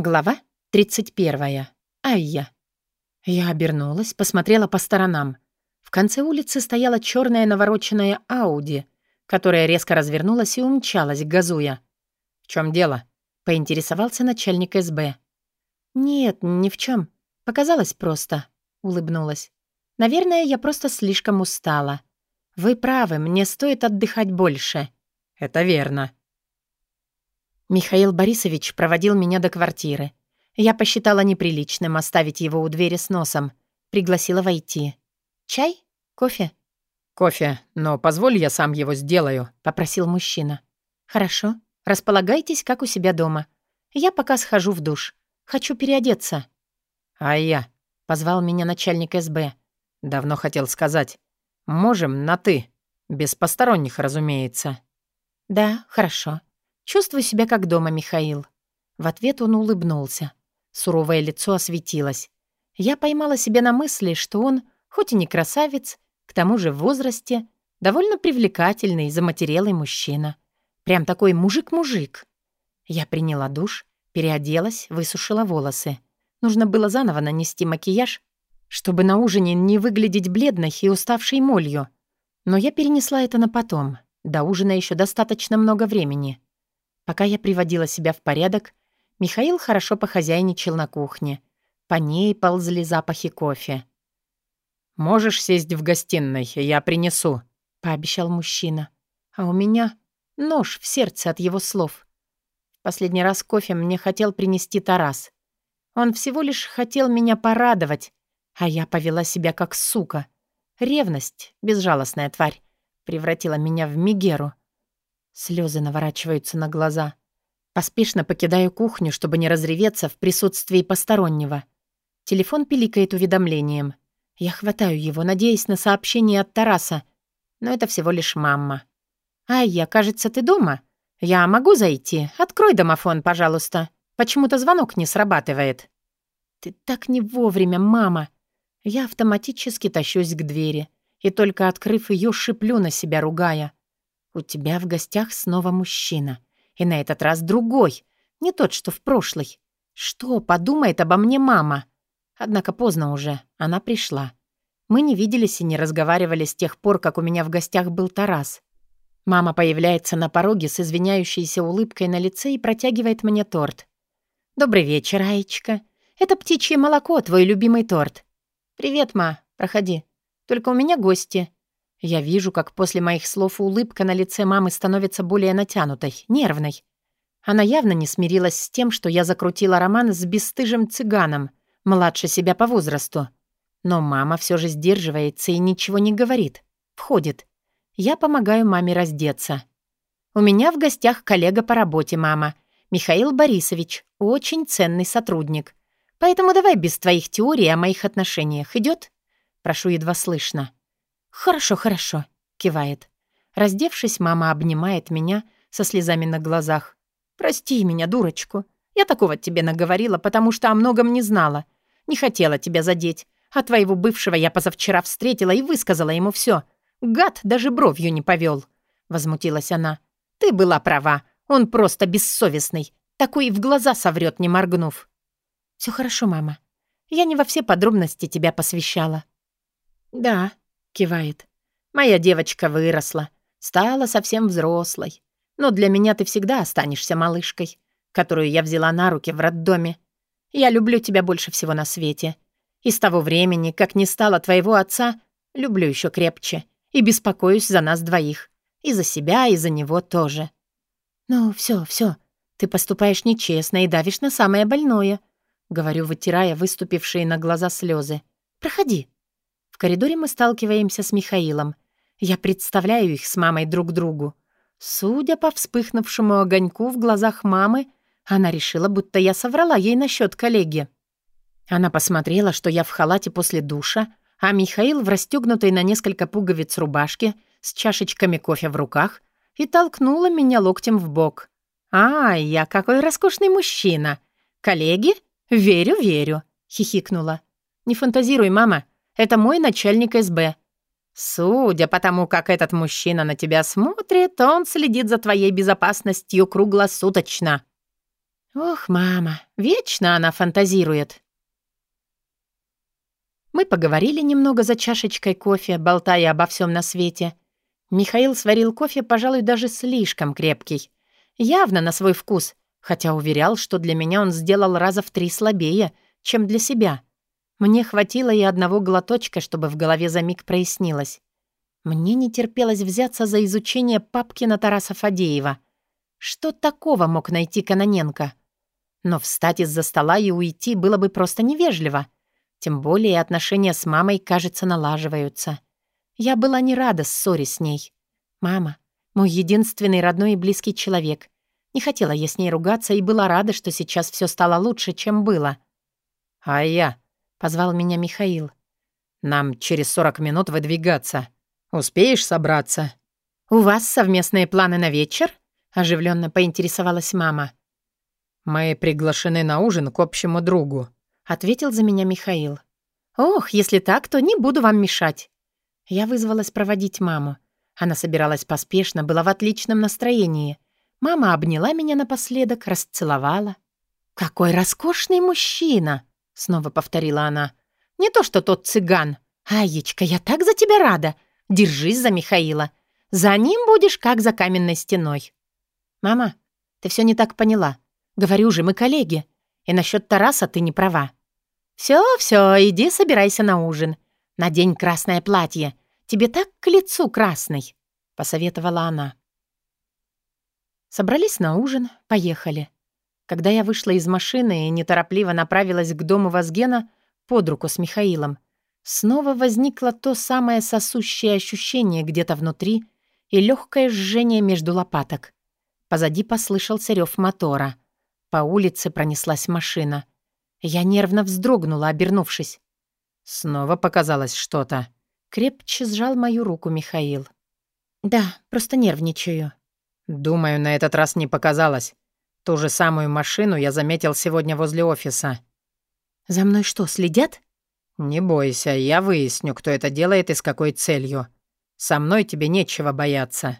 Глава 31. Айя. Я обернулась, посмотрела по сторонам. В конце улицы стояла черная навороченная Ауди, которая резко развернулась и умчалась, газуя. «В чем дело?» — поинтересовался начальник СБ. «Нет, ни в чем. Показалось просто», — улыбнулась. «Наверное, я просто слишком устала. Вы правы, мне стоит отдыхать больше». «Это верно», Михаил Борисович проводил меня до квартиры. Я посчитала неприличным оставить его у двери с носом. Пригласила войти. «Чай? Кофе?» «Кофе, но позволь я сам его сделаю», — попросил мужчина. «Хорошо. Располагайтесь, как у себя дома. Я пока схожу в душ. Хочу переодеться». «А я», — позвал меня начальник СБ. «Давно хотел сказать. Можем на «ты». Без посторонних, разумеется». «Да, хорошо. Чувствую себя как дома, Михаил». В ответ он улыбнулся. Суровое лицо осветилось. Я поймала себя на мысли, что он, хоть и не красавец, к тому же в возрасте, довольно привлекательный, заматерелый мужчина. Прям такой мужик-мужик. Я приняла душ, переоделась, высушила волосы. Нужно было заново нанести макияж, чтобы на ужине не выглядеть бледной и уставшей молью. Но я перенесла это на потом. До ужина еще достаточно много времени. Пока я приводила себя в порядок, Михаил хорошо похозяйничал на кухне. По ней ползли запахи кофе. «Можешь сесть в гостиной, я принесу», — пообещал мужчина. А у меня нож в сердце от его слов. Последний раз кофе мне хотел принести Тарас. Он всего лишь хотел меня порадовать, а я повела себя как сука. Ревность, безжалостная тварь, превратила меня в Мигеру. Слезы наворачиваются на глаза. Поспешно покидаю кухню, чтобы не разреветься в присутствии постороннего. Телефон пиликает уведомлением. Я хватаю его, надеясь на сообщение от Тараса. Но это всего лишь мама. «Ай, кажется, ты дома? Я могу зайти? Открой домофон, пожалуйста. Почему-то звонок не срабатывает». «Ты так не вовремя, мама!» Я автоматически тащусь к двери и, только открыв ее, шиплю на себя, ругая. У тебя в гостях снова мужчина. И на этот раз другой. Не тот, что в прошлый. Что подумает обо мне мама? Однако поздно уже. Она пришла. Мы не виделись и не разговаривали с тех пор, как у меня в гостях был Тарас. Мама появляется на пороге с извиняющейся улыбкой на лице и протягивает мне торт. «Добрый вечер, Аечка. Это птичье молоко, твой любимый торт». «Привет, ма. Проходи. Только у меня гости. Я вижу, как после моих слов улыбка на лице мамы становится более натянутой, нервной. Она явно не смирилась с тем, что я закрутила роман с бесстыжим цыганом, младше себя по возрасту. Но мама все же сдерживается и ничего не говорит. Входит. Я помогаю маме раздеться. «У меня в гостях коллега по работе, мама. Михаил Борисович, очень ценный сотрудник. Поэтому давай без твоих теорий о моих отношениях. Идет? Прошу едва слышно. «Хорошо, хорошо», — кивает. Раздевшись, мама обнимает меня со слезами на глазах. «Прости меня, дурочку. Я такого тебе наговорила, потому что о многом не знала. Не хотела тебя задеть. А твоего бывшего я позавчера встретила и высказала ему все. Гад даже бровью не повел. Возмутилась она. «Ты была права. Он просто бессовестный. Такой в глаза соврет, не моргнув». Все хорошо, мама. Я не во все подробности тебя посвящала». «Да, Кивает. Моя девочка выросла, стала совсем взрослой. Но для меня ты всегда останешься малышкой, которую я взяла на руки в роддоме. Я люблю тебя больше всего на свете. И с того времени, как не стало твоего отца, люблю еще крепче и беспокоюсь за нас двоих. И за себя, и за него тоже. Ну, все, все. Ты поступаешь нечестно и давишь на самое больное. Говорю, вытирая выступившие на глаза слезы. Проходи. В коридоре мы сталкиваемся с Михаилом. Я представляю их с мамой друг другу. Судя по вспыхнувшему огоньку в глазах мамы, она решила, будто я соврала ей насчет коллеги. Она посмотрела, что я в халате после душа, а Михаил в расстегнутой на несколько пуговиц рубашке с чашечками кофе в руках и толкнула меня локтем в бок. «А, я какой роскошный мужчина! Коллеги? Верю, верю!» — хихикнула. «Не фантазируй, мама. Это мой начальник СБ. Судя по тому, как этот мужчина на тебя смотрит, он следит за твоей безопасностью круглосуточно. Ох, мама, вечно она фантазирует. Мы поговорили немного за чашечкой кофе, болтая обо всем на свете. Михаил сварил кофе, пожалуй, даже слишком крепкий. Явно на свой вкус, хотя уверял, что для меня он сделал раза в три слабее, чем для себя. Мне хватило и одного глоточка, чтобы в голове за миг прояснилось. Мне не терпелось взяться за изучение папки на Тараса Фадеева. Что такого мог найти Каноненко? Но встать из-за стола и уйти было бы просто невежливо. Тем более отношения с мамой, кажется, налаживаются. Я была не рада ссоре с ней. Мама — мой единственный родной и близкий человек. Не хотела я с ней ругаться и была рада, что сейчас все стало лучше, чем было. «А я?» — позвал меня Михаил. «Нам через сорок минут выдвигаться. Успеешь собраться?» «У вас совместные планы на вечер?» — оживленно поинтересовалась мама. «Мы приглашены на ужин к общему другу», — ответил за меня Михаил. «Ох, если так, то не буду вам мешать». Я вызвалась проводить маму. Она собиралась поспешно, была в отличном настроении. Мама обняла меня напоследок, расцеловала. «Какой роскошный мужчина!» — снова повторила она. «Не то что тот цыган. Аечка, я так за тебя рада. Держись за Михаила. За ним будешь, как за каменной стеной». «Мама, ты все не так поняла. Говорю же, мы коллеги. И насчет Тараса ты не права. Все, все, иди собирайся на ужин. Надень красное платье. Тебе так к лицу красный, посоветовала она. Собрались на ужин, поехали. Когда я вышла из машины и неторопливо направилась к дому Вазгена под руку с Михаилом, снова возникло то самое сосущее ощущение где-то внутри и легкое жжение между лопаток. Позади послышался рев мотора — по улице пронеслась машина. Я нервно вздрогнула, обернувшись. Снова показалось что-то. Крепче сжал мою руку Михаил. «Да, просто нервничаю». «Думаю, на этот раз не показалось. Ту же самую машину я заметил сегодня возле офиса». «За мной что, следят?» «Не бойся, я выясню, кто это делает и с какой целью. Со мной тебе нечего бояться».